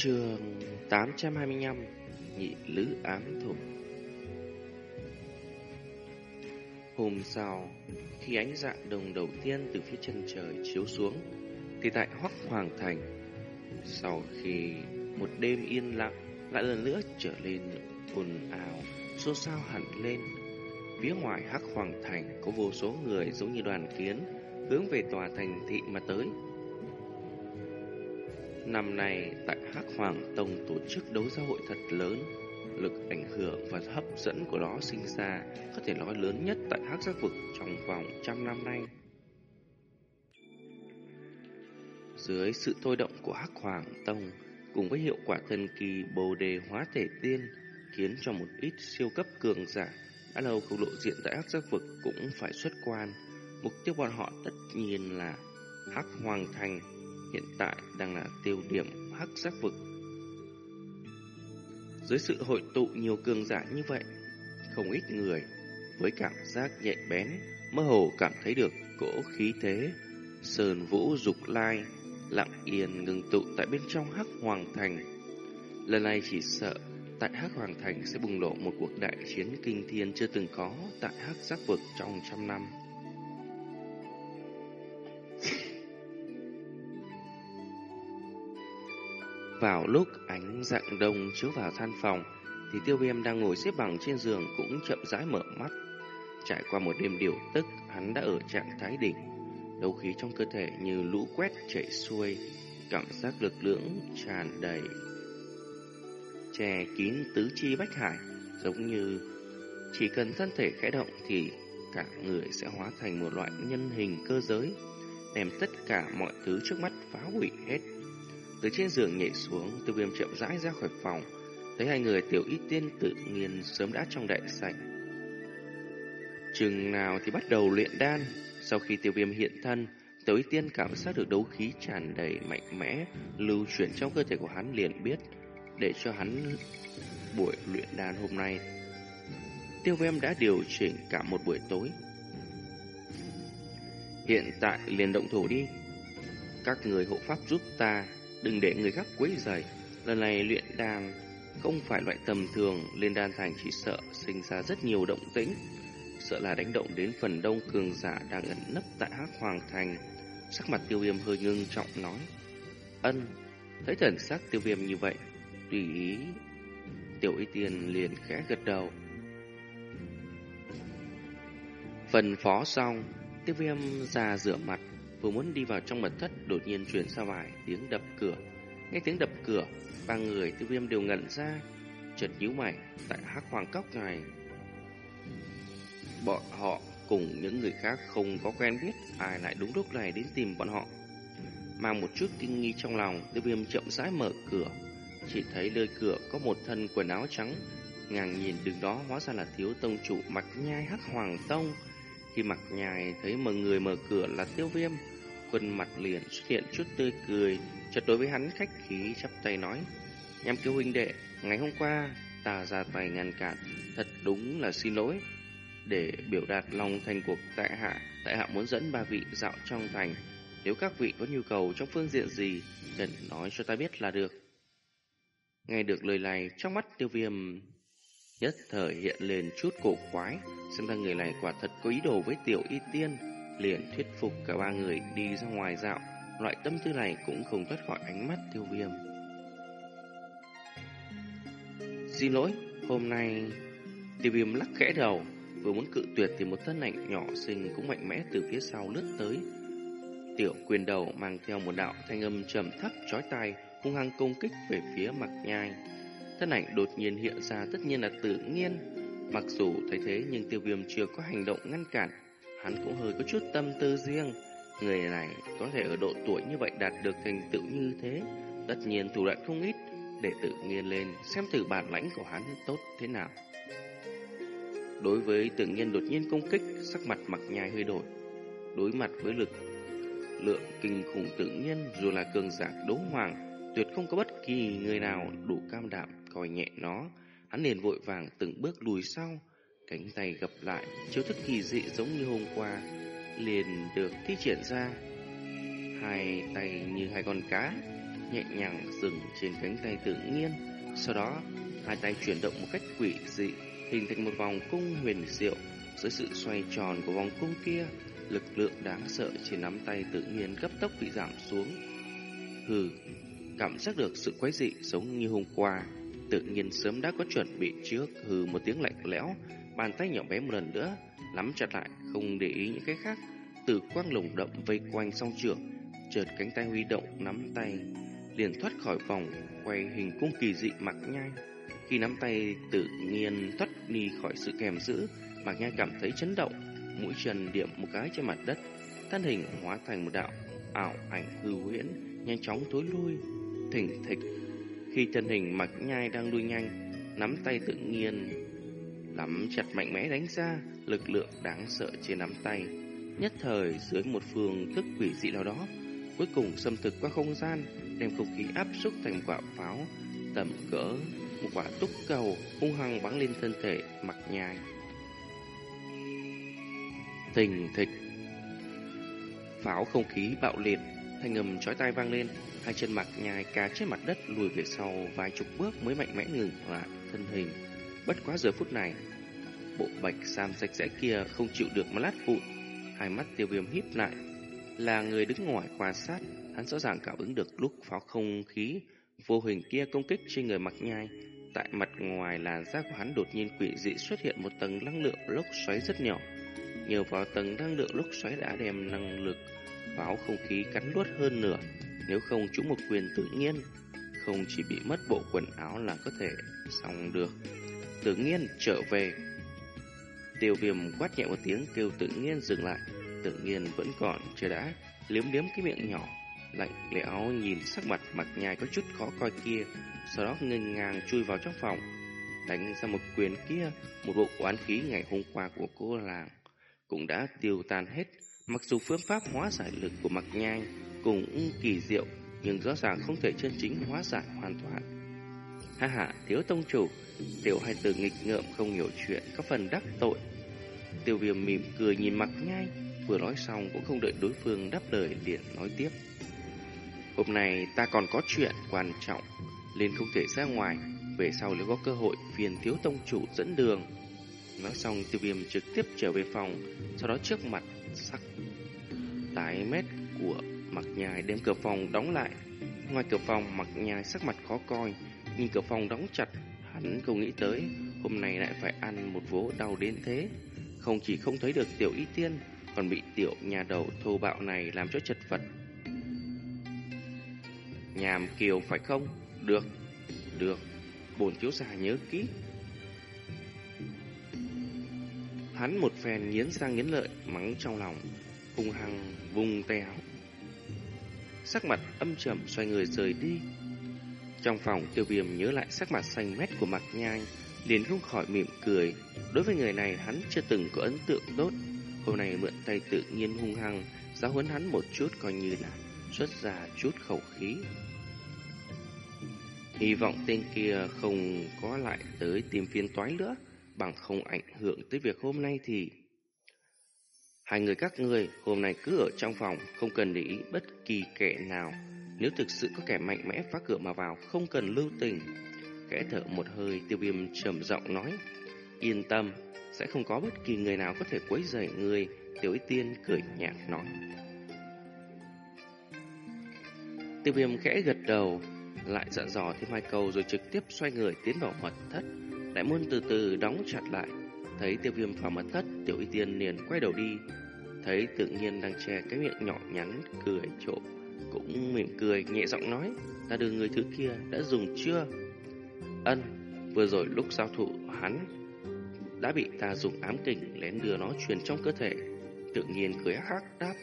Trường 825 Nhị Lữ Ám Thủ Hôm sau, khi ánh dạng đồng đầu tiên từ phía chân trời chiếu xuống, thì tại Hoắc Hoàng Thành, sau khi một đêm yên lặng lại lần nữa trở lên ồn ào, xôn xao hẳn lên. Phía ngoài Hắc Hoàng Thành có vô số người giống như đoàn kiến hướng về tòa thành thị mà tới. Năm nay tại Hắc Hoàng Tông tổ chức đấu gia hội thật lớn, lực ảnh hưởng và hấp dẫn của nó sinh ra có thể nói lớn nhất tại Hắc Giác Vực trong vòng trăm năm nay. Dưới sự thôi động của Hắc Hoàng Tông cùng với hiệu quả thần kỳ Bồ Đề Hóa Thể Tiên khiến cho một ít siêu cấp cường giả đã lâu không lộ diện tại Hắc Giác Vực cũng phải xuất quan. Mục tiêu bọn họ tất nhiên là Hắc Hoàng Thành hiện tại đang là tiêu điểm hắc giác vực. Dưới sự hội tụ nhiều cường giả như vậy, không ít người với cảm giác nhạy bén, mơ hồ cảm thấy được cỗ khí thế, sơn vũ dục lai, lặng yên ngừng tụ tại bên trong hắc hoàng thành. Lần này chỉ sợ tại hắc hoàng thành sẽ bùng nổ một cuộc đại chiến kinh thiên chưa từng có tại hắc giác vực trong trăm năm. Vào lúc ánh dạng đông chiếu vào than phòng, thì tiêu viêm đang ngồi xếp bằng trên giường cũng chậm rãi mở mắt. Trải qua một đêm điều tức, hắn đã ở trạng thái đỉnh. Đấu khí trong cơ thể như lũ quét chảy xuôi, cảm giác lực lượng tràn đầy. Che kín tứ chi bách hải, giống như chỉ cần thân thể khẽ động thì cả người sẽ hóa thành một loại nhân hình cơ giới, đem tất cả mọi thứ trước mắt phá hủy hết. Từ trên giường nhảy xuống, tiêu viêm chậm rãi ra khỏi phòng. Thấy hai người tiểu y tiên tự nhiên sớm đã trong đại sảnh. Chừng nào thì bắt đầu luyện đan. Sau khi tiêu viêm hiện thân, tiểu y tiên cảm giác được đấu khí tràn đầy mạnh mẽ, lưu chuyển trong cơ thể của hắn liền biết. Để cho hắn buổi luyện đan hôm nay, tiêu viêm đã điều chỉnh cả một buổi tối. Hiện tại liền động thủ đi. Các người hộ pháp giúp ta đừng để người khác quấy rầy. Lần này luyện đan không phải loại tầm thường, lên đan thành chỉ sợ sinh ra rất nhiều động tĩnh, sợ là đánh động đến phần đông cường giả đang ẩn nấp tại Hắc Hoàng thành. Sắc mặt Tiêu Viêm hơi ngưng trọng nói: "Ân." Thấy thần sắc Tiêu Viêm như vậy, tùy ý Tiểu Y Tiên liền khẽ gật đầu. Phần phó xong, Tiêu Viêm ra rửa mặt, Vừa muốn đi vào trong mật thất, Đột nhiên truyền ra vài tiếng đập cửa. Nghe tiếng đập cửa, Ba người tiêu viêm đều ngẩn ra, Chợt nhíu mày, Tại hắc hoàng cốc này. Bọn họ cùng những người khác không có quen biết, Ai lại đúng lúc này đến tìm bọn họ. Mang một chút kinh nghi trong lòng Tiêu viêm chậm rãi mở cửa. Chỉ thấy nơi cửa có một thân quần áo trắng, Ngang nhìn đứng đó hóa ra là thiếu tông chủ mạch nhai hắc hoàng tông khi mặt nhài thấy mọi người mở cửa là tiêu viêm, khuôn mặt liền xuất hiện chút tươi cười, chợt đối với hắn khách khí chắp tay nói. Em kêu huynh đệ, ngày hôm qua ta ra tay ngăn cản, thật đúng là xin lỗi. Để biểu đạt lòng thành cuộc tại hạ, tại hạ muốn dẫn ba vị dạo trong thành. Nếu các vị có nhu cầu trong phương diện gì, cần nói cho ta biết là được. Nghe được lời này, trong mắt tiêu viêm Nhất thời hiện lên chút cổ quái, xem ra người này quả thật có ý đồ với tiểu y tiên, liền thuyết phục cả ba người đi ra ngoài dạo, loại tâm tư này cũng không thoát khỏi ánh mắt tiêu viêm. Xin lỗi, hôm nay tiêu viêm lắc khẽ đầu, vừa muốn cự tuyệt thì một thân ảnh nhỏ xinh cũng mạnh mẽ từ phía sau lướt tới. Tiểu quyền đầu mang theo một đạo thanh âm trầm thấp chói tai, hung hăng công kích về phía mặt nhai. Thân ảnh đột nhiên hiện ra tất nhiên là tự nhiên. Mặc dù thấy thế nhưng tiêu viêm chưa có hành động ngăn cản. Hắn cũng hơi có chút tâm tư riêng. Người này có thể ở độ tuổi như vậy đạt được thành tựu như thế. Tất nhiên thủ đoạn không ít để tự nhiên lên xem thử bản lãnh của hắn tốt thế nào. Đối với tự nhiên đột nhiên công kích, sắc mặt mặc nhai hơi đổi. Đối mặt với lực lượng kinh khủng tự nhiên dù là cường giả đấu hoàng tuyệt không có bất kỳ người nào đủ cam đảm coi nhẹ nó. Hắn liền vội vàng từng bước lùi sau, cánh tay gập lại, chiếu thức kỳ dị giống như hôm qua, liền được thi triển ra. Hai tay như hai con cá, nhẹ nhàng dừng trên cánh tay tự nhiên. Sau đó, hai tay chuyển động một cách quỷ dị, hình thành một vòng cung huyền diệu. Dưới sự xoay tròn của vòng cung kia, lực lượng đáng sợ trên nắm tay tự nhiên cấp tốc bị giảm xuống. Hừ, cảm giác được sự quái dị giống như hôm qua, tự nhiên sớm đã có chuẩn bị trước, hừ một tiếng lạnh lẽo, bàn tay nhỏ bé một lần nữa, nắm chặt lại, không để ý những cái khác, từ quang lồng đậm vây quanh song trưởng, chợt cánh tay huy động nắm tay, liền thoát khỏi vòng quay hình cung kỳ dị mặc nhai. Khi nắm tay tự nhiên thoát đi khỏi sự kèm giữ, mặc nhai cảm thấy chấn động, mũi chân điểm một cái trên mặt đất, thân hình hóa thành một đạo ảo ảnh hư huyễn, nhanh chóng thối lui, thỉnh thịch. Khi thân hình mặc nhai đang lui nhanh, nắm tay tự nhiên nắm chặt mạnh mẽ đánh ra lực lượng đáng sợ trên nắm tay. Nhất thời dưới một phương thức quỷ dị nào đó, cuối cùng xâm thực qua không gian, đem không khí áp xúc thành quả pháo tầm cỡ một quả túc cầu hung hăng bắn lên thân thể mặc nhai. Thình thịch Pháo không khí bạo liệt Thanh âm chói tai vang lên Hai chân mặc nhai cá trên mặt đất lùi về sau vài chục bước mới mạnh mẽ ngừng lại thân hình. Bất quá giờ phút này, Bộ bạch sam sạch sẽ kia không chịu được mà lát vụn. Hai mắt tiêu viêm híp lại. Là người đứng ngoài quan sát, Hắn rõ ràng cảm ứng được lúc pháo không khí Vô hình kia công kích trên người mặc nhai. Tại mặt ngoài làn da của hắn đột nhiên quỷ dị xuất hiện một tầng năng lượng lốc xoáy rất nhỏ. Nhờ vào tầng năng lượng lốc xoáy đã đem năng lực pháo không khí cắn luốt hơn nửa. Nếu không trúng một quyền tự nhiên, không chỉ bị mất bộ quần áo là có thể xong được. Tự nhiên trở về. Tiêu viêm quát nhẹ một tiếng kêu tự nhiên dừng lại. Tự nhiên vẫn còn chưa đã, liếm liếm cái miệng nhỏ. Lạnh lẽo nhìn sắc mặt mặt nhai có chút khó coi kia, sau đó ngừng ngang chui vào trong phòng. Đánh ra một quyền kia, một bộ oán khí ngày hôm qua của cô làng cũng đã tiêu tan hết. Mặc dù phương pháp hóa giải lực của mặt nhai cùng kỳ diệu, nhưng rõ ràng không thể chân chính hóa giải hoàn toàn. Ha ha, thiếu tông chủ, tiểu hai từ nghịch ngợm không hiểu chuyện, có phần đắc tội. Tiêu viêm mỉm cười nhìn mặt nhai, vừa nói xong cũng không đợi đối phương đáp lời liền nói tiếp. Hôm nay ta còn có chuyện quan trọng, nên không thể ra ngoài, về sau nếu có cơ hội phiền thiếu tông chủ dẫn đường. Nói xong tiêu viêm trực tiếp trở về phòng Sau đó trước mặt sắc tái mét của mặc nhài đem cửa phòng đóng lại. Ngoài cửa phòng mặc nhài sắc mặt khó coi. Nhìn cửa phòng đóng chặt Hắn không nghĩ tới Hôm nay lại phải ăn một vố đau đến thế. Không chỉ không thấy được tiểu y tiên Còn bị tiểu nhà đầu thô bạo này làm cho chật vật. Nhàm kiều phải không? Được Được. Bồn chiếu già nhớ kỹ. Hắn một phen nghiến sang nghiến lợi, mắng trong lòng, hung hăng vùng tay áo. Sắc mặt âm trầm xoay người rời đi. Trong phòng tiêu viêm nhớ lại sắc mặt xanh mét của mặt nhai, liền không khỏi mỉm cười. Đối với người này hắn chưa từng có ấn tượng tốt. Hôm nay mượn tay tự nhiên hung hăng, giáo huấn hắn một chút coi như là xuất ra chút khẩu khí. Hy vọng tên kia không có lại tới tìm phiên toái nữa bằng không ảnh hưởng tới việc hôm nay thì... Hai người các người hôm nay cứ ở trong phòng, không cần để ý bất kỳ kẻ nào. Nếu thực sự có kẻ mạnh mẽ phá cửa mà vào, không cần lưu tình. Kẻ thở một hơi, tiêu viêm trầm giọng nói. Yên tâm, sẽ không có bất kỳ người nào có thể quấy rầy người. Tiểu ý tiên cười nhạt nói. Tiêu viêm khẽ gật đầu, lại dặn dò thêm hai câu rồi trực tiếp xoay người tiến vào mật thất. Đại môn từ từ đóng chặt lại Thấy tiêu viêm vào mật thất Tiểu y tiên liền quay đầu đi. Thấy tự nhiên đang che cái miệng nhỏ nhắn Cười trộm Cũng mỉm cười nhẹ giọng nói Ta đưa người thứ kia đã dùng chưa? Ân Vừa rồi lúc giao thủ hắn Đã bị ta dùng ám kình lén đưa nó truyền trong cơ thể. Tự nhiên cười hắc đáp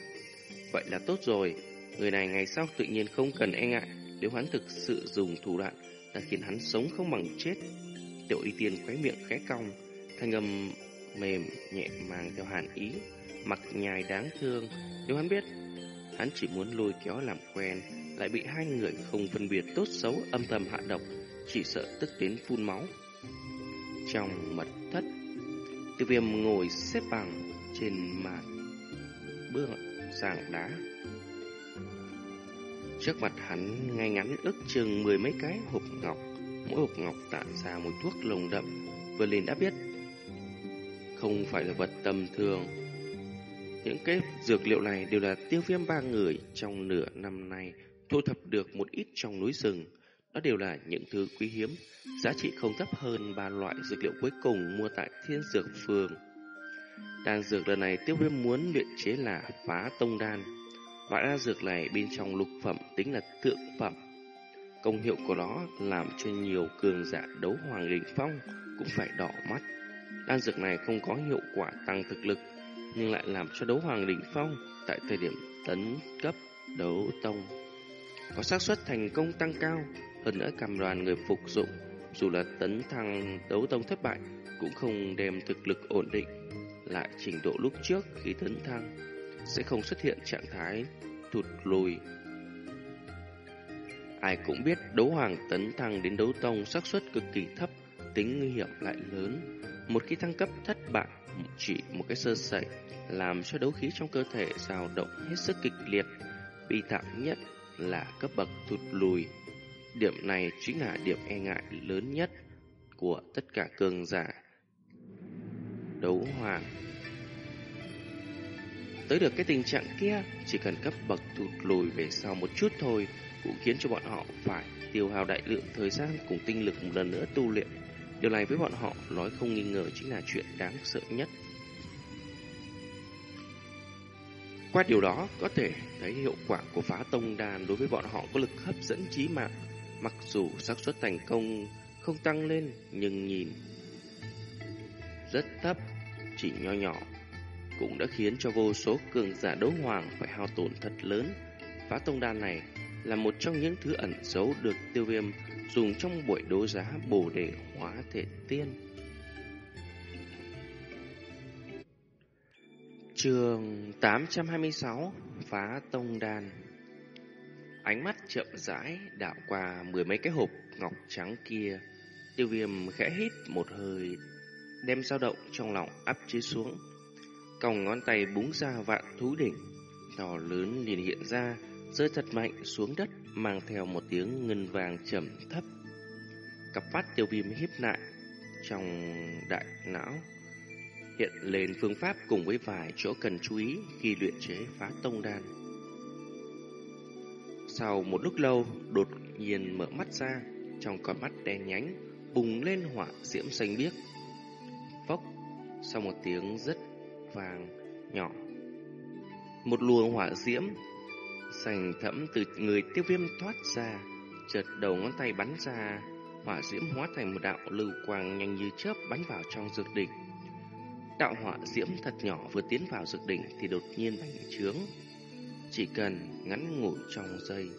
Vậy là tốt rồi Người này ngày sau tự nhiên không cần e ngại Nếu hắn thực sự dùng thủ đoạn đã khiến hắn sống không bằng chết. Tiểu y tiên khóe miệng khẽ cong, thanh âm mềm nhẹ mang theo hàn ý, mặc nhài đáng thương. Nếu hắn biết, hắn chỉ muốn lôi kéo làm quen, lại bị hai người không phân biệt tốt xấu âm thầm hạ độc, chỉ sợ tức đến phun máu. Trong mật thất, tiêu viêm ngồi xếp bằng trên mặt bước sàng đá. Trước mặt hắn ngay ngắn ước chừng mười mấy cái hộp ngọc, mỗi hộp ngọc tản ra mùi thuốc lồng đậm, vừa lên đã biết không phải là vật tầm thường. Những cái dược liệu này đều là tiêu viêm ba người trong nửa năm nay thu thập được một ít trong núi rừng. Đó đều là những thứ quý hiếm, giá trị không thấp hơn ba loại dược liệu cuối cùng mua tại thiên dược phường. Đan dược lần này tiêu viêm muốn luyện chế là phá tông đan. Loại đan dược này bên trong lục phẩm tính là thượng phẩm. Công hiệu của nó làm cho nhiều cường giả đấu hoàng đỉnh phong cũng phải đỏ mắt. Đan dược này không có hiệu quả tăng thực lực, nhưng lại làm cho đấu hoàng đỉnh phong tại thời điểm tấn cấp đấu tông có xác suất thành công tăng cao, hơn nữa cầm đoàn người phục dụng, dù là tấn thăng đấu tông thất bại cũng không đem thực lực ổn định lại trình độ lúc trước khi tấn thăng, sẽ không xuất hiện trạng thái thụt lùi. Ai cũng biết đấu hoàng tấn thăng đến đấu tông xác suất cực kỳ thấp, tính nguy hiểm lại lớn. Một khi thăng cấp thất bại, chỉ một cái sơ sẩy làm cho đấu khí trong cơ thể dao động hết sức kịch liệt. Bi thảm nhất là cấp bậc thụt lùi. Điểm này chính là điểm e ngại lớn nhất của tất cả cường giả đấu hoàng. Tới được cái tình trạng kia, chỉ cần cấp bậc thụt lùi về sau một chút thôi, cũng khiến cho bọn họ phải tiêu hao đại lượng thời gian cùng tinh lực một lần nữa tu luyện. Điều này với bọn họ nói không nghi ngờ chính là chuyện đáng sợ nhất. Qua điều đó có thể thấy hiệu quả của phá tông đàn đối với bọn họ có lực hấp dẫn trí mạng. Mặc dù xác suất thành công không tăng lên nhưng nhìn rất thấp, chỉ nho nhỏ cũng đã khiến cho vô số cường giả đấu hoàng phải hao tổn thật lớn. Phá tông đan này là một trong những thứ ẩn giấu được tiêu viêm dùng trong buổi đấu giá bổ đề hóa thể tiên. Trường 826 Phá Tông Đan Ánh mắt chậm rãi đạo qua mười mấy cái hộp ngọc trắng kia, Tiêu viêm khẽ hít một hơi, Đem dao động trong lòng áp chế xuống Còng ngón tay búng ra vạn thú đỉnh, To lớn liền hiện ra Rơi thật mạnh xuống đất Mang theo một tiếng ngân vàng trầm thấp Cặp mắt tiêu viêm híp lại Trong đại não hiện lên phương pháp cùng với vài chỗ cần chú ý khi luyện chế phá tông đan. Sau một lúc lâu, đột nhiên mở mắt ra, trong con mắt đen nhánh, bùng lên hỏa diễm xanh biếc. Phốc, sau một tiếng rất vàng, nhỏ. Một luồng hỏa diễm xanh thẫm từ người tiêu viêm thoát ra, chợt đầu ngón tay bắn ra, hỏa diễm hóa thành một đạo lưu quang nhanh như chớp bắn vào trong dược đỉnh. Đạo hỏa diễm thật nhỏ vừa tiến vào dược đỉnh thì đột nhiên bành trướng. Chỉ cần ngắn ngủi trong giây.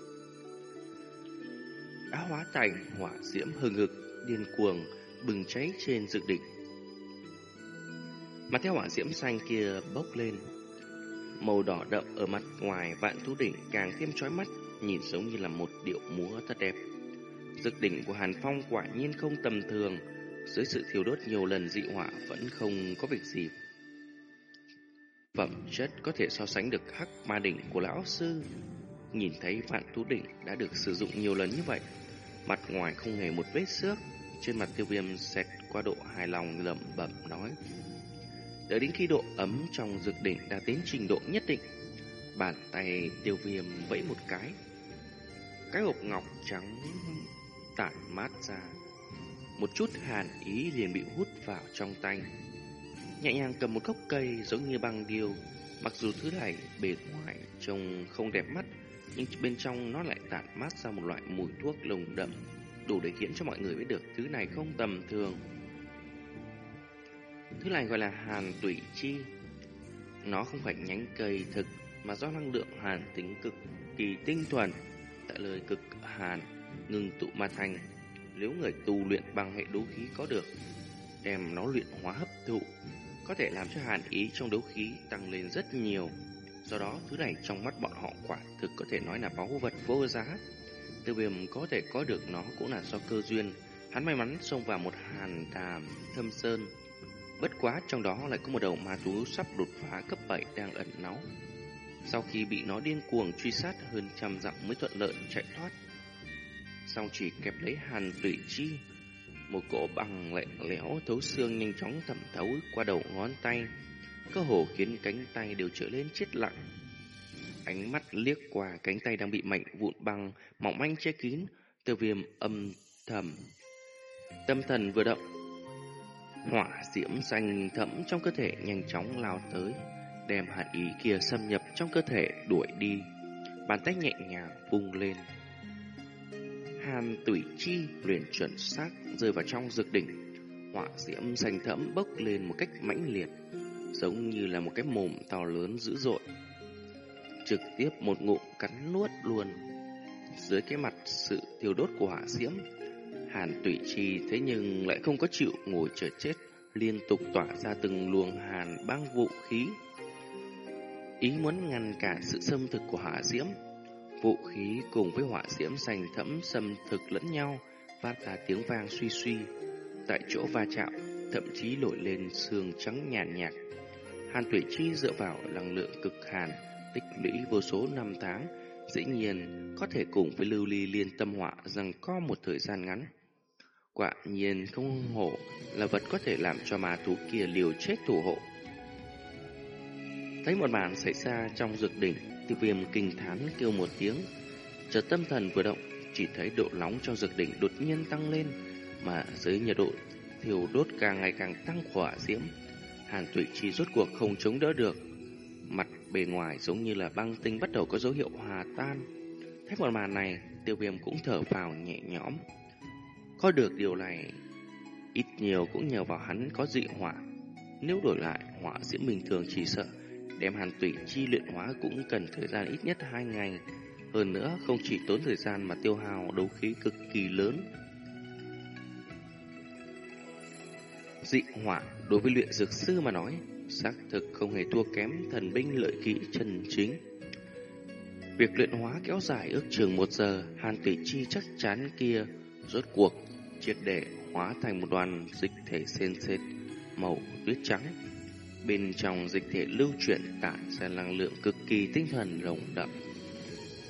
Đã hóa thành hỏa diễm hừng hực, điên cuồng, bừng cháy trên dược đỉnh. Mà theo hỏa diễm xanh kia bốc lên, màu đỏ đậm ở mặt ngoài vạn thú đỉnh càng thêm chói mắt, nhìn giống như là một điệu múa thật đẹp. Dực đỉnh của Hàn Phong quả nhiên không tầm thường, dưới sự thiêu đốt nhiều lần dị hỏa vẫn không có việc gì. Phẩm chất có thể so sánh được hắc ma đỉnh của lão sư. Nhìn thấy vạn thú đỉnh đã được sử dụng nhiều lần như vậy, mặt ngoài không hề một vết xước, trên mặt tiêu viêm xẹt qua độ hài lòng lẩm bẩm nói. Đợi đến khi độ ấm trong dược đỉnh đã đến trình độ nhất định, bàn tay tiêu viêm vẫy một cái. Cái hộp ngọc trắng tản mát ra một chút hàn ý liền bị hút vào trong tay. Nhẹ nhàng cầm một gốc cây giống như băng điêu, mặc dù thứ này bề ngoài trông không đẹp mắt, nhưng bên trong nó lại tản mát ra một loại mùi thuốc lồng đậm, đủ để khiến cho mọi người biết được thứ này không tầm thường. Thứ này gọi là hàn tủy chi. Nó không phải nhánh cây thực mà do năng lượng hàn tính cực kỳ tinh thuần, tại lời cực hàn ngừng tụ mà thành nếu người tu luyện bằng hệ đấu khí có được, đem nó luyện hóa hấp thụ, có thể làm cho hàn ý trong đấu khí tăng lên rất nhiều. Do đó, thứ này trong mắt bọn họ quả thực có thể nói là báu vật vô giá. Tiêu viêm có thể có được nó cũng là do cơ duyên. Hắn may mắn xông vào một hàn đàm thâm sơn. Bất quá trong đó lại có một đầu ma thú sắp đột phá cấp 7 đang ẩn náu. sau khi bị nó điên cuồng truy sát hơn trăm dặm mới thuận lợi chạy thoát. Xong chỉ kẹp lấy hàn tủy chi, một cỗ bằng lạnh lẽo thấu xương nhanh chóng thẩm thấu qua đầu ngón tay, cơ hồ khiến cánh tay đều trở lên chết lặng. Ánh mắt liếc qua cánh tay đang bị mạnh vụn băng, mỏng manh che kín, tiêu viêm âm thầm. Tâm thần vừa động, hỏa diễm xanh thẫm trong cơ thể nhanh chóng lao tới, đem hạt ý kia xâm nhập trong cơ thể đuổi đi. Bàn tay nhẹ nhàng vung lên. Hàn tủy chi luyện chuẩn xác rơi vào trong dược đỉnh. Hỏa diễm xanh thẫm bốc lên một cách mãnh liệt, giống như là một cái mồm to lớn dữ dội. Trực tiếp một ngụm cắn nuốt luôn. Dưới cái mặt sự thiêu đốt của hỏa diễm, Hàn Tụy chi thế nhưng lại không có chịu ngồi chờ chết, liên tục tỏa ra từng luồng hàn băng vũ khí. Ý muốn ngăn cản sự xâm thực của hỏa diễm, vũ khí cùng với hỏa diễm xanh thẫm xâm thực lẫn nhau, phát ra tiếng vang suy suy. Tại chỗ va chạm, thậm chí nổi lên sương trắng nhàn nhạt, nhạt. Hàn Tụy chi dựa vào năng lượng cực hàn, tích lũy vô số năm tháng, dĩ nhiên có thể cùng với lưu ly liên tâm họa rằng có một thời gian ngắn. Quả nhiên không hổ là vật có thể làm cho ma thú kia liều chết thủ hộ. Thấy một màn xảy ra trong dược đỉnh, tiêu viêm kinh thán kêu một tiếng. Chợt tâm thần vừa động, chỉ thấy độ nóng trong dược đỉnh đột nhiên tăng lên, mà dưới nhiệt độ thiêu đốt càng ngày càng tăng hỏa diễm. Hàn tụy chi rốt cuộc không chống đỡ được. Mặt bề ngoài giống như là băng tinh bắt đầu có dấu hiệu hòa tan. Thấy một màn này, tiêu viêm cũng thở vào nhẹ nhõm. Có được điều này, ít nhiều cũng nhờ vào hắn có dị hỏa. Nếu đổi lại, hỏa diễm bình thường chỉ sợ, đem hàn tủy chi luyện hóa cũng cần thời gian ít nhất hai ngày. Hơn nữa, không chỉ tốn thời gian mà tiêu hao đấu khí cực kỳ lớn. Dị hỏa đối với luyện dược sư mà nói, xác thực không hề thua kém thần binh lợi kỹ chân chính. Việc luyện hóa kéo dài ước chừng một giờ, hàn tủy chi chắc chắn kia rốt cuộc triệt để hóa thành một đoàn dịch thể sền sệt màu tuyết trắng. Bên trong dịch thể lưu chuyển tản ra năng lượng cực kỳ tinh thần rộng đậm.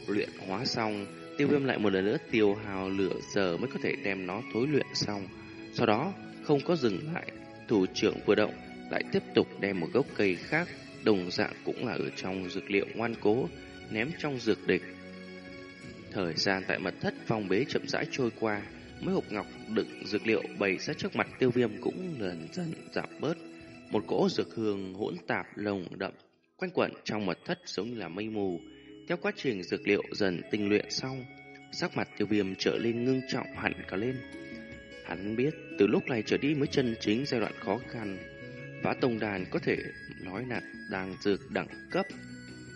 Luyện hóa xong, tiêu viêm lại một lần nữa tiêu hào lửa giờ mới có thể đem nó thối luyện xong. Sau đó, không có dừng lại, thủ trưởng vừa động, lại tiếp tục đem một gốc cây khác, đồng dạng cũng là ở trong dược liệu ngoan cố, ném trong dược địch. Thời gian tại mật thất phong bế chậm rãi trôi qua, mấy hộp ngọc đựng dược liệu bày ra trước mặt tiêu viêm cũng dần dần giảm bớt. Một cỗ dược hương hỗn tạp lồng đậm, quanh quẩn trong mật thất giống như là mây mù. Theo quá trình dược liệu dần tinh luyện xong, sắc mặt tiêu viêm trở lên ngưng trọng hẳn cả lên. Hắn biết từ lúc này trở đi mới chân chính giai đoạn khó khăn. Phá tông đàn có thể nói là đang dược đẳng cấp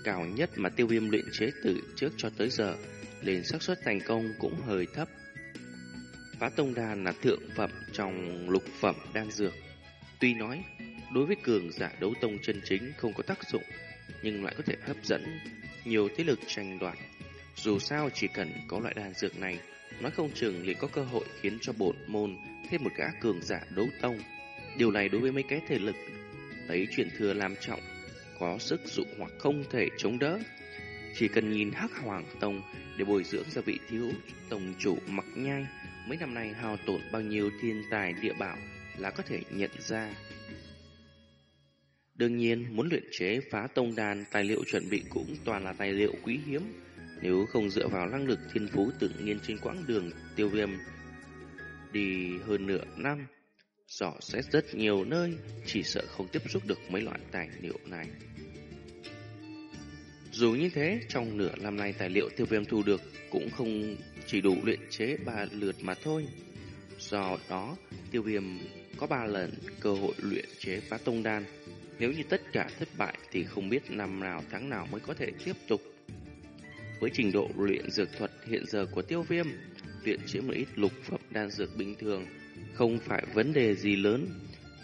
cao nhất mà tiêu viêm luyện chế từ trước cho tới giờ, nên xác suất thành công cũng hơi thấp. Phá tông đan là thượng phẩm trong lục phẩm đan dược. Tuy nói, đối với cường giả đấu tông chân chính không có tác dụng, nhưng lại có thể hấp dẫn nhiều thế lực tranh đoạt. Dù sao chỉ cần có loại đan dược này, nói không chừng liền có cơ hội khiến cho bột môn thêm một gã cường giả đấu tông. Điều này đối với mấy cái thể lực lấy chuyện thừa làm trọng, có sức dụ hoặc không thể chống đỡ. Chỉ cần nhìn Hắc Hoàng Tông để bồi dưỡng ra vị thiếu tông chủ mặc nhai mấy năm nay hao tổn bao nhiêu thiên tài địa bảo là có thể nhận ra. Đương nhiên, muốn luyện chế phá tông đàn, tài liệu chuẩn bị cũng toàn là tài liệu quý hiếm. Nếu không dựa vào năng lực thiên phú tự nhiên trên quãng đường tiêu viêm đi hơn nửa năm, dò xét rất nhiều nơi, chỉ sợ không tiếp xúc được mấy loại tài liệu này. Dù như thế, trong nửa năm nay tài liệu tiêu viêm thu được cũng không chỉ đủ luyện chế ba lượt mà thôi. Do đó, tiêu viêm có ba lần cơ hội luyện chế phá tông đan. Nếu như tất cả thất bại thì không biết năm nào tháng nào mới có thể tiếp tục. Với trình độ luyện dược thuật hiện giờ của tiêu viêm, luyện chế một ít lục phẩm đan dược bình thường không phải vấn đề gì lớn.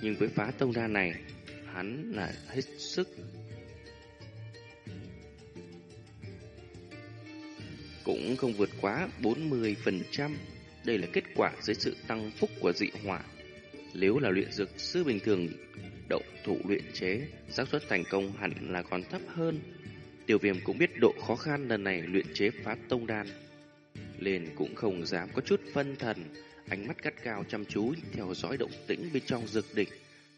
Nhưng với phá tông đan này, hắn là hết sức cũng không vượt quá 40%. Đây là kết quả dưới sự tăng phúc của dị hỏa. Nếu là luyện dược sư bình thường động thủ luyện chế, xác suất thành công hẳn là còn thấp hơn. tiểu viêm cũng biết độ khó khăn lần này luyện chế phá tông đan. Lên cũng không dám có chút phân thần, ánh mắt cắt cao chăm chú theo dõi động tĩnh bên trong dược địch.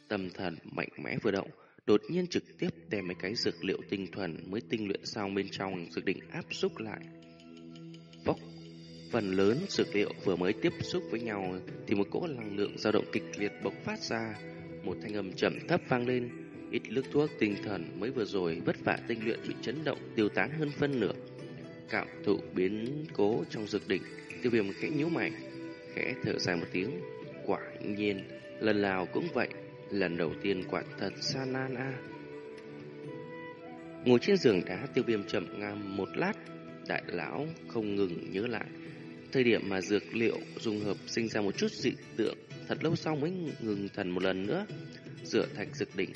Tâm thần mạnh mẽ vừa động, đột nhiên trực tiếp đem mấy cái dược liệu tinh thuần mới tinh luyện xong bên trong dược đỉnh áp xúc lại. Phần lớn dược liệu vừa mới tiếp xúc với nhau thì một cỗ năng lượng dao động kịch liệt bộc phát ra, một thanh âm trầm thấp vang lên, ít nước thuốc tinh thần mới vừa rồi vất vả tinh luyện bị chấn động tiêu tán hơn phân nửa. Cảm thụ biến cố trong dược đỉnh, tiêu viêm khẽ nhíu mày, khẽ thở dài một tiếng, quả nhiên lần nào cũng vậy Lần đầu tiên quả thật xa nan a. Ngồi trên giường đá tiêu viêm chậm ngam một lát, đại lão không ngừng nhớ lại. Thời điểm mà dược liệu dùng hợp sinh ra một chút dị tượng, thật lâu sau mới ngừng thần một lần nữa, rửa thạch dược đỉnh,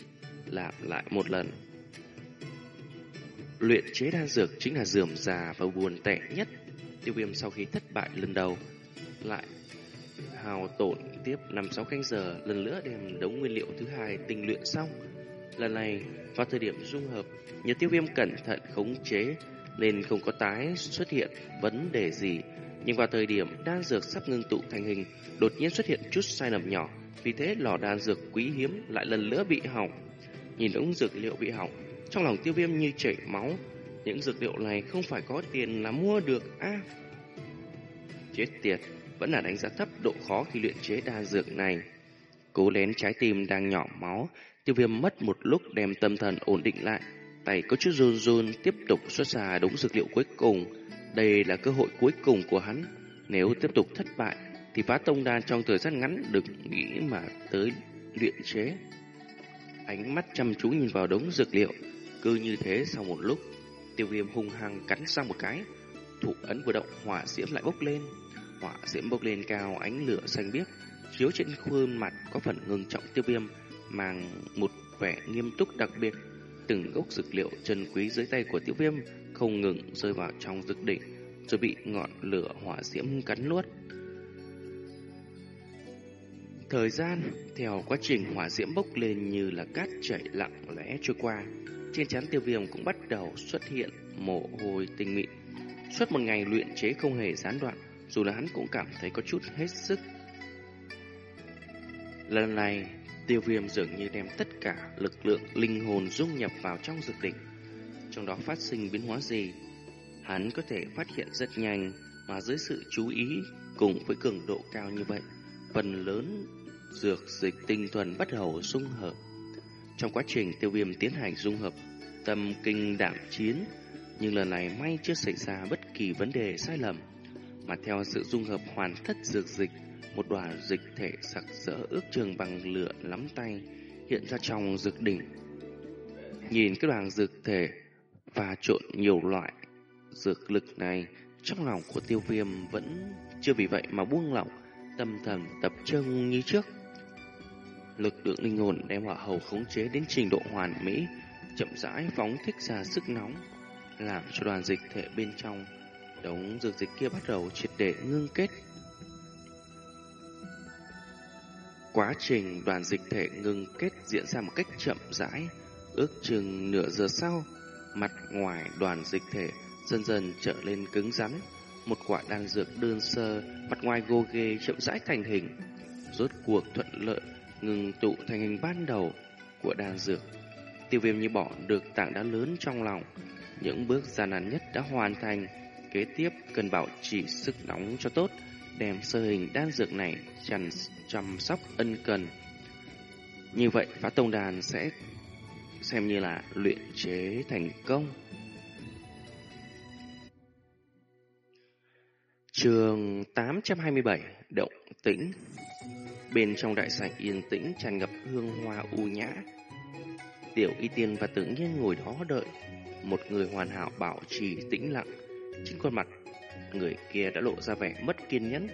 làm lại một lần. Luyện chế đan dược chính là dườm già và buồn tệ nhất. Tiêu viêm sau khi thất bại lần đầu, lại hào tổn tiếp 5-6 canh giờ lần nữa đem đống nguyên liệu thứ hai tinh luyện xong. Lần này, vào thời điểm dung hợp, nhờ tiêu viêm cẩn thận khống chế nên không có tái xuất hiện vấn đề gì. Nhưng vào thời điểm đan dược sắp ngưng tụ thành hình, đột nhiên xuất hiện chút sai lầm nhỏ. Vì thế lò đan dược quý hiếm lại lần nữa bị hỏng. Nhìn đống dược liệu bị hỏng, trong lòng tiêu viêm như chảy máu. Những dược liệu này không phải có tiền là mua được a Chết tiệt, vẫn là đánh giá thấp độ khó khi luyện chế đan dược này. Cố lén trái tim đang nhỏ máu, tiêu viêm mất một lúc đem tâm thần ổn định lại. Tay có chút run run tiếp tục xuất ra đúng dược liệu cuối cùng. Đây là cơ hội cuối cùng của hắn. Nếu tiếp tục thất bại, thì phá tông đan trong thời gian ngắn đừng nghĩ mà tới luyện chế. Ánh mắt chăm chú nhìn vào đống dược liệu, cứ như thế sau một lúc, tiêu viêm hung hăng cắn sang một cái, thủ ấn vừa động hỏa diễm lại bốc lên hỏa diễm bốc lên cao ánh lửa xanh biếc, chiếu trên khuôn mặt có phần ngưng trọng tiêu viêm, mang một vẻ nghiêm túc đặc biệt. Từng gốc dược liệu chân quý dưới tay của tiêu viêm không ngừng rơi vào trong dực đỉnh, rồi bị ngọn lửa hỏa diễm cắn nuốt. Thời gian theo quá trình hỏa diễm bốc lên như là cát chảy lặng lẽ trôi qua, trên trán tiêu viêm cũng bắt đầu xuất hiện mồ hôi tinh mịn. Suốt một ngày luyện chế không hề gián đoạn, dù là hắn cũng cảm thấy có chút hết sức. Lần này, tiêu viêm dường như đem tất cả lực lượng linh hồn dung nhập vào trong dược đỉnh. Trong đó phát sinh biến hóa gì, hắn có thể phát hiện rất nhanh mà dưới sự chú ý cùng với cường độ cao như vậy, phần lớn dược dịch tinh thuần bắt đầu dung hợp. Trong quá trình tiêu viêm tiến hành dung hợp, tâm kinh đảm chiến, nhưng lần này may chưa xảy ra bất kỳ vấn đề sai lầm mà theo sự dung hợp hoàn thất dược dịch, một đoàn dịch thể sặc sỡ ước trường bằng lửa lắm tay hiện ra trong dược đỉnh. Nhìn cái đoàn dược thể và trộn nhiều loại dược lực này, trong lòng của tiêu viêm vẫn chưa vì vậy mà buông lỏng, tâm thần tập trung như trước. Lực lượng linh hồn đem hỏa hầu khống chế đến trình độ hoàn mỹ, chậm rãi phóng thích ra sức nóng, làm cho đoàn dịch thể bên trong đống dược dịch kia bắt đầu triệt để ngưng kết. Quá trình đoàn dịch thể ngưng kết diễn ra một cách chậm rãi, ước chừng nửa giờ sau, mặt ngoài đoàn dịch thể dần dần trở lên cứng rắn, một quả đan dược đơn sơ, mặt ngoài gồ ghề chậm rãi thành hình, rốt cuộc thuận lợi ngừng tụ thành hình ban đầu của đan dược. Tiêu viêm như bỏ được tảng đá lớn trong lòng, những bước gian nan nhất đã hoàn thành, Kế tiếp cần bảo trì sức nóng cho tốt, đem sơ hình đan dược này chăm, chăm sóc ân cần. Như vậy phá tông đàn sẽ xem như là luyện chế thành công. Trường 827 Động tĩnh Bên trong đại sảnh yên tĩnh tràn ngập hương hoa u nhã. Tiểu y tiên và tự nhiên ngồi đó đợi. Một người hoàn hảo bảo trì tĩnh lặng trên khuôn mặt, người kia đã lộ ra vẻ mất kiên nhẫn.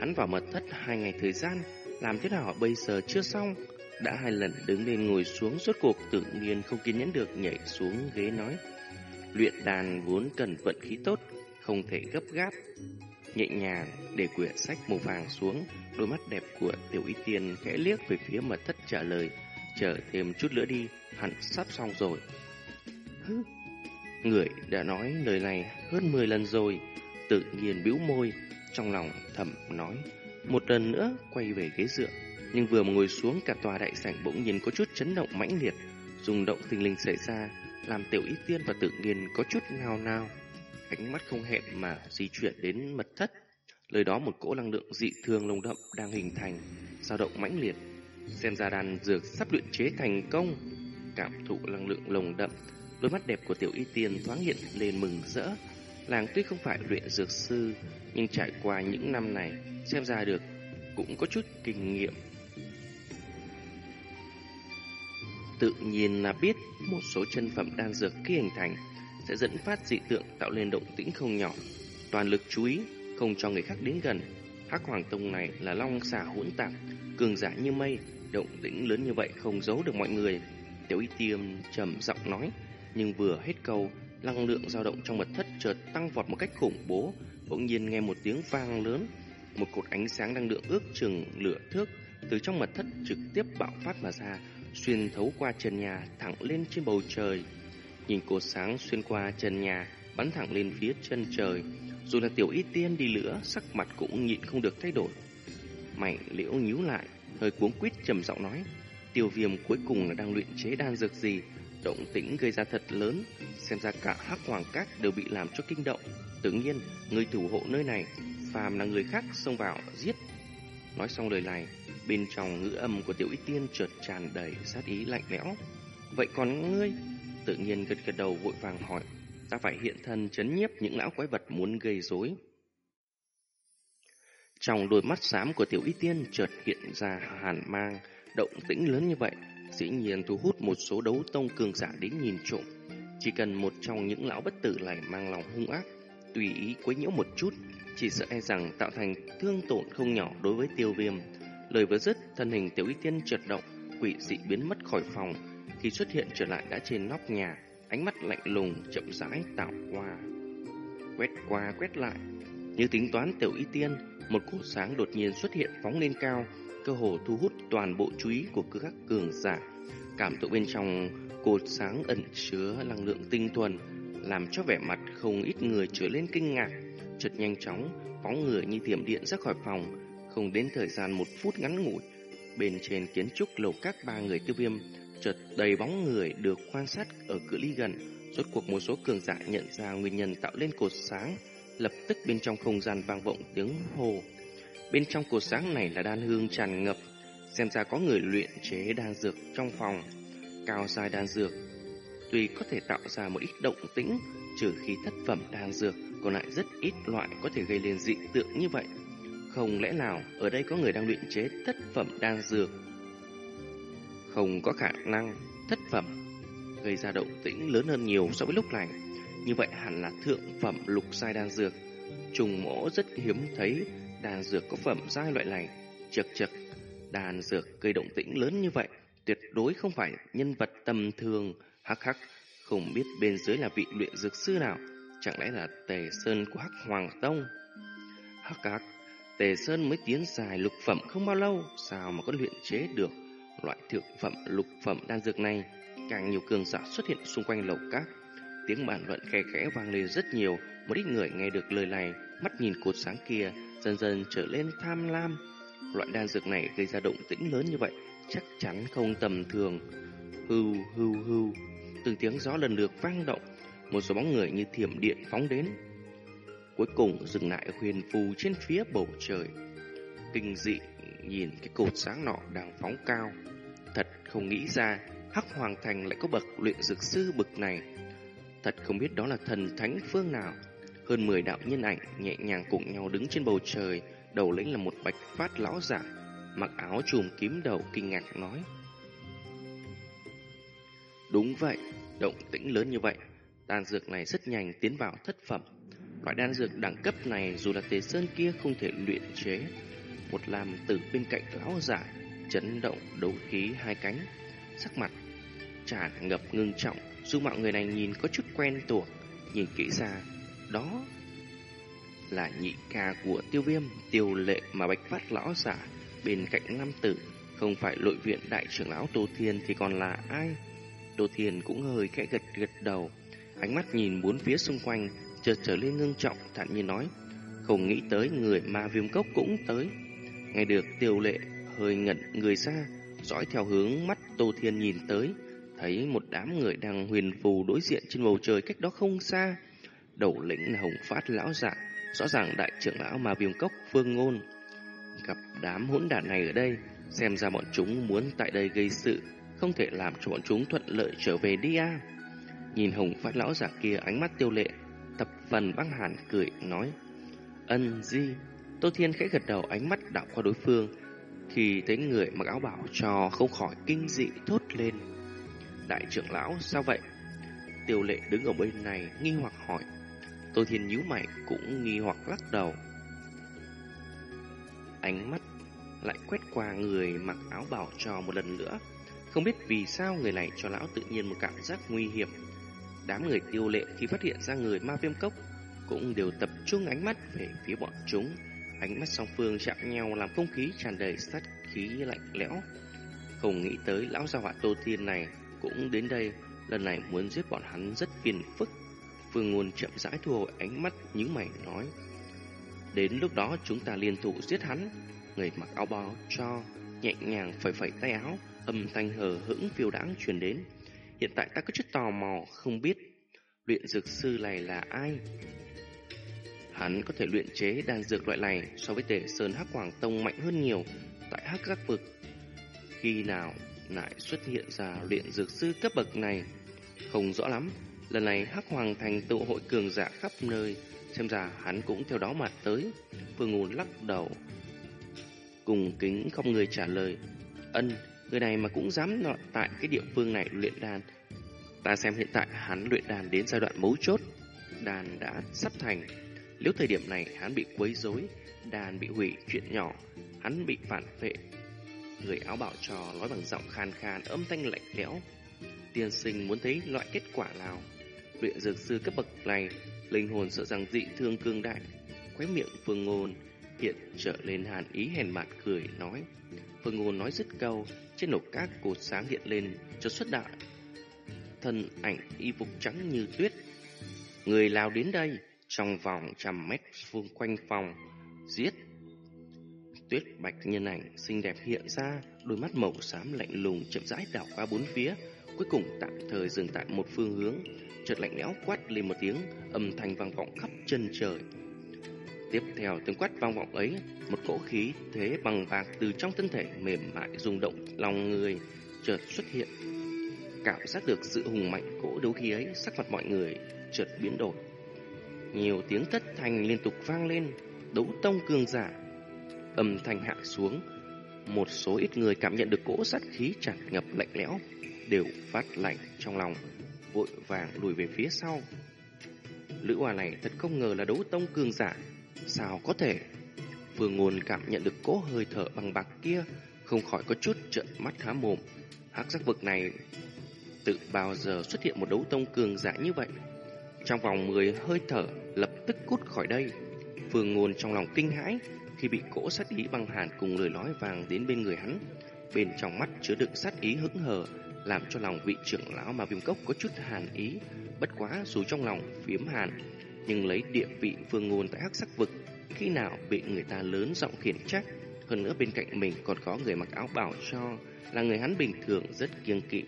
Hắn vào mật thất hai ngày thời gian, làm thế nào bây giờ chưa xong? Đã hai lần đứng lên ngồi xuống rốt cuộc tự nhiên không kiên nhẫn được nhảy xuống ghế nói. Luyện đàn vốn cần vận khí tốt, không thể gấp gáp. Nhẹ nhàng để quyển sách màu vàng xuống, đôi mắt đẹp của tiểu y tiên khẽ liếc về phía mật thất trả lời. Chờ thêm chút nữa đi, hẳn sắp xong rồi. Người đã nói lời này hơn 10 lần rồi, tự nhiên bĩu môi, trong lòng thầm nói, một lần nữa quay về ghế dựa. Nhưng vừa ngồi xuống cả tòa đại sảnh bỗng nhiên có chút chấn động mãnh liệt, rung động tinh linh xảy ra, làm tiểu y tiên và tự nhiên có chút ngao nao. Ánh mắt không hẹn mà di chuyển đến mật thất. Lời đó một cỗ năng lượng dị thường lồng đậm đang hình thành, dao động mãnh liệt. Xem ra đàn dược sắp luyện chế thành công. Cảm thụ năng lượng lồng đậm, đôi mắt đẹp của tiểu y tiên thoáng hiện lên mừng rỡ. Làng tuy không phải luyện dược sư, nhưng trải qua những năm này, xem ra được cũng có chút kinh nghiệm. Tự nhiên là biết một số chân phẩm đan dược khi hình thành sẽ dẫn phát dị tượng tạo lên động tĩnh không nhỏ. Toàn lực chú ý, không cho người khác đến gần. Hắc Hoàng Tông này là long xà hỗn tạp, cường giả như mây, động tĩnh lớn như vậy không giấu được mọi người. Tiểu Y Tiêm trầm giọng nói, nhưng vừa hết câu, năng lượng dao động trong mật thất chợt tăng vọt một cách khủng bố, bỗng nhiên nghe một tiếng vang lớn, một cột ánh sáng năng lượng ước chừng lửa thước từ trong mật thất trực tiếp bạo phát mà ra, xuyên thấu qua trần nhà thẳng lên trên bầu trời. Nhìn cột sáng xuyên qua trần nhà, bắn thẳng lên phía chân trời, dù là tiểu y tiên đi nữa, sắc mặt cũng nhịn không được thay đổi. Mạnh liễu nhíu lại, hơi cuống quýt trầm giọng nói, tiêu viêm cuối cùng là đang luyện chế đan dược gì, động tĩnh gây ra thật lớn, xem ra cả hắc hoàng cát đều bị làm cho kinh động. Tự nhiên, người thủ hộ nơi này, phàm là người khác xông vào giết. Nói xong lời này, bên trong ngữ âm của tiểu y tiên chợt tràn đầy sát ý lạnh lẽo. Vậy còn ngươi? Tự nhiên gật gật đầu vội vàng hỏi, ta phải hiện thân chấn nhiếp những lão quái vật muốn gây rối. Trong đôi mắt xám của tiểu y tiên chợt hiện ra hàn mang, động tĩnh lớn như vậy, dĩ nhiên thu hút một số đấu tông cường giả đến nhìn trộm. Chỉ cần một trong những lão bất tử này mang lòng hung ác, tùy ý quấy nhiễu một chút, chỉ sợ e rằng tạo thành thương tổn không nhỏ đối với tiêu viêm. Lời vừa dứt, thân hình tiểu y tiên trượt động, quỷ dị biến mất khỏi phòng, khi xuất hiện trở lại đã trên nóc nhà, ánh mắt lạnh lùng chậm rãi tạo qua. Quét qua quét lại, như tính toán tiểu y tiên, một cột sáng đột nhiên xuất hiện phóng lên cao, cơ hồ thu hút toàn bộ chú ý của các cường giả. Cảm thụ bên trong cột sáng ẩn chứa năng lượng tinh thuần, làm cho vẻ mặt không ít người trở lên kinh ngạc. Chợt nhanh chóng, phóng người như thiểm điện ra khỏi phòng, không đến thời gian một phút ngắn ngủi. Bên trên kiến trúc lầu các ba người tiêu viêm, chợt đầy bóng người được quan sát ở cự ly gần. Rốt cuộc một số cường giả nhận ra nguyên nhân tạo lên cột sáng, lập tức bên trong không gian vang vọng tiếng hồ. Bên trong cột sáng này là đan hương tràn ngập, xem ra có người luyện chế đan dược trong phòng. Cao dài đan dược, tuy có thể tạo ra một ít động tĩnh, trừ khi thất phẩm đan dược, còn lại rất ít loại có thể gây lên dị tượng như vậy. Không lẽ nào ở đây có người đang luyện chế thất phẩm đan dược? Không có khả năng thất phẩm gây ra động tĩnh lớn hơn nhiều so với lúc này. Như vậy hẳn là thượng phẩm lục giai đan dược. Trùng mỗ rất hiếm thấy đan dược có phẩm giai loại này. Chật chật, đan dược gây động tĩnh lớn như vậy, tuyệt đối không phải nhân vật tầm thường. Hắc hắc, không biết bên dưới là vị luyện dược sư nào, chẳng lẽ là Tề Sơn của Hắc Hoàng Tông? Hắc hắc, Tề Sơn mới tiến dài lục phẩm không bao lâu, sao mà có luyện chế được loại thượng phẩm lục phẩm đan dược này? Càng nhiều cường giả xuất hiện xung quanh lầu các. Tiếng bàn luận khe khẽ vang lên rất nhiều, một ít người nghe được lời này, mắt nhìn cột sáng kia, dần dần trở lên tham lam. Loại đan dược này gây ra động tĩnh lớn như vậy, chắc chắn không tầm thường. Hưu hưu hưu, từng tiếng gió lần lượt vang động, một số bóng người như thiểm điện phóng đến. Cuối cùng dừng lại huyền phù trên phía bầu trời. Kinh dị nhìn cái cột sáng nọ đang phóng cao. Thật không nghĩ ra Hắc Hoàng Thành lại có bậc luyện dược sư bậc này. Thật không biết đó là thần thánh phương nào. Hơn 10 đạo nhân ảnh nhẹ nhàng cùng nhau đứng trên bầu trời, đầu lĩnh là một bạch phát lão giả, mặc áo trùm kiếm đầu kinh ngạc nói. Đúng vậy, động tĩnh lớn như vậy, tàn dược này rất nhanh tiến vào thất phẩm. Loại đan dược đẳng cấp này dù là tế sơn kia không thể luyện chế. Một làm tử bên cạnh lão giả, chấn động đấu khí hai cánh, sắc mặt tràn ngập ngưng trọng, dù mọi người này nhìn có chút quen thuộc, nhìn kỹ ra, đó là nhị ca của tiêu viêm, tiêu lệ mà bạch phát lão giả bên cạnh nam tử, không phải nội viện đại trưởng lão Tô Thiên thì còn là ai? Tô Thiên cũng hơi khẽ gật gật đầu, ánh mắt nhìn bốn phía xung quanh, chợt trở lên ngưng trọng, thản nhiên nói, không nghĩ tới người ma viêm cốc cũng tới. Nghe được tiêu lệ hơi ngẩn người ra, dõi theo hướng mắt Tô Thiên nhìn tới, thấy một đám người đang huyền phù đối diện trên bầu trời cách đó không xa. Đầu lĩnh là Hồng Phát lão giả, rõ ràng đại trưởng lão ma viêm cốc Phương Ngôn. Gặp đám hỗn đản này ở đây, xem ra bọn chúng muốn tại đây gây sự, không thể làm cho bọn chúng thuận lợi trở về đi à. Nhìn Hồng Phát lão giả kia ánh mắt tiêu lệ, tập phần băng hàn cười nói. Ân di, Tô Thiên khẽ gật đầu ánh mắt đảo qua đối phương, thì thấy người mặc áo bảo trò không khỏi kinh dị thốt lên. Đại trưởng lão sao vậy? Tiêu lệ đứng ở bên này nghi hoặc hỏi. Tô Thiên nhíu mày cũng nghi hoặc lắc đầu. Ánh mắt lại quét qua người mặc áo bảo trò một lần nữa. Không biết vì sao người này cho lão tự nhiên một cảm giác nguy hiểm. Đám người tiêu lệ khi phát hiện ra người ma viêm cốc cũng đều tập trung ánh mắt về phía bọn chúng. Ánh mắt song phương chạm nhau làm không khí tràn đầy sát khí lạnh lẽo. Không nghĩ tới lão gia họa Tô Thiên này cũng đến đây, lần này muốn giết bọn hắn rất phiền phức. Phương Ngôn chậm rãi thu hồi ánh mắt những mày nói. Đến lúc đó chúng ta liên thủ giết hắn. Người mặc áo bó cho, nhẹ nhàng phẩy phẩy tay áo, âm thanh hờ hững phiêu đãng truyền đến. Hiện tại ta có chút tò mò, không biết luyện dược sư này là ai? Hắn có thể luyện chế đan dược loại này so với tể Sơn Hắc Hoàng Tông mạnh hơn nhiều tại Hắc Giác Vực. Khi nào lại xuất hiện ra luyện dược sư cấp bậc này? Không rõ lắm. Lần này Hắc Hoàng thành tụ hội cường giả khắp nơi, xem ra hắn cũng theo đó mà tới. Phương Ngôn lắc đầu, cùng kính không người trả lời. Ân, người này mà cũng dám nọ tại cái địa phương này luyện đàn, Ta xem hiện tại hắn luyện đàn đến giai đoạn mấu chốt. đàn đã sắp thành, nếu thời điểm này hắn bị quấy rối, đàn bị hủy chuyện nhỏ, hắn bị phản vệ. Người áo bảo trò nói bằng giọng khan khan âm thanh lạnh lẽo. Tiên sinh muốn thấy loại kết quả nào? Luyện dược sư cấp bậc này, linh hồn sợ rằng dị thương cương đại. Khóe miệng Phương Ngôn hiện trở lên hàn ý hèn mạt cười nói. Phương Ngôn nói dứt câu, trên lục cát cột sáng hiện lên cho xuất đại. Thân ảnh y phục trắng như tuyết. Người lao đến đây, trong vòng trăm mét vuông quanh phòng, giết. Tuyết bạch nhân ảnh xinh đẹp hiện ra, đôi mắt màu xám lạnh lùng chậm rãi đảo qua bốn phía, cuối cùng tạm thời dừng tại một phương hướng, chợt lạnh lẽo quát lên một tiếng, âm thanh vang vọng khắp chân trời. Tiếp theo tiếng quát vang vọng ấy, một cỗ khí thế bằng bạc từ trong thân thể mềm mại rung động lòng người chợt xuất hiện. Cảm giác được sự hùng mạnh cỗ đấu khí ấy, sắc mặt mọi người chợt biến đổi. Nhiều tiếng thất thanh liên tục vang lên, đấu tông cường giả. Âm thanh hạ xuống, một số ít người cảm nhận được cỗ sát khí tràn ngập lạnh lẽo, đều phát lạnh trong lòng, vội vàng lùi về phía sau. Lữ hòa này thật không ngờ là đấu tông cường giả, sao có thể? Vừa ngôn cảm nhận được cỗ hơi thở bằng bạc kia, không khỏi có chút trợn mắt há mồm. Hắc giác vực này tự bao giờ xuất hiện một đấu tông cường giả như vậy? Trong vòng 10 hơi thở, lập tức cút khỏi đây. Phương Ngôn trong lòng kinh hãi khi bị cỗ sát ý băng hàn cùng lời nói vàng đến bên người hắn. Bên trong mắt chứa đựng sát ý hững hờ, làm cho lòng vị trưởng lão mà viêm cốc có chút hàn ý. Bất quá dù trong lòng phiếm hàn, nhưng lấy địa vị Phương Ngôn tại hắc sắc vực, khi nào bị người ta lớn giọng khiển trách. Hơn nữa bên cạnh mình còn có người mặc áo bảo cho, là người hắn bình thường rất kiêng kỵ.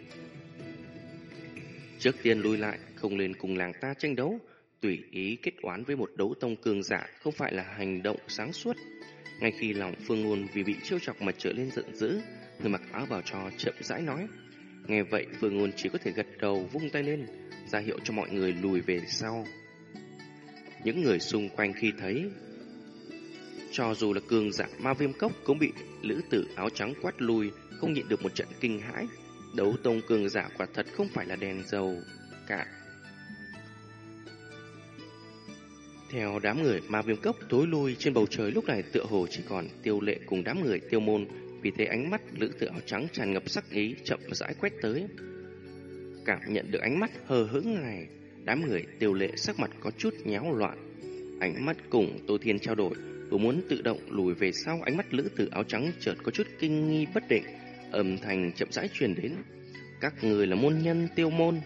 Trước tiên lui lại, không lên cùng làng ta tranh đấu, tùy ý kết oán với một đấu tông cường giả không phải là hành động sáng suốt. Ngay khi lòng Phương Ngôn vì bị trêu chọc mà trở lên giận dữ, người mặc áo bào trò chậm rãi nói. Nghe vậy Phương Ngôn chỉ có thể gật đầu vung tay lên, ra hiệu cho mọi người lùi về sau. Những người xung quanh khi thấy cho dù là cường giả ma viêm cốc cũng bị lữ tử áo trắng quát lui, không nhịn được một trận kinh hãi. Đấu tông cường giả quả thật không phải là đèn dầu cả. Theo đám người ma viêm cốc tối lui trên bầu trời lúc này tựa hồ chỉ còn tiêu lệ cùng đám người tiêu môn, vì thế ánh mắt lữ tự áo trắng tràn ngập sắc ý chậm rãi quét tới. Cảm nhận được ánh mắt hờ hững này, đám người tiêu lệ sắc mặt có chút nháo loạn. Ánh mắt cùng Tô Thiên trao đổi, vừa muốn tự động lùi về sau ánh mắt lữ tử áo trắng chợt có chút kinh nghi bất định, âm thanh chậm rãi truyền đến. Các người là môn nhân tiêu môn,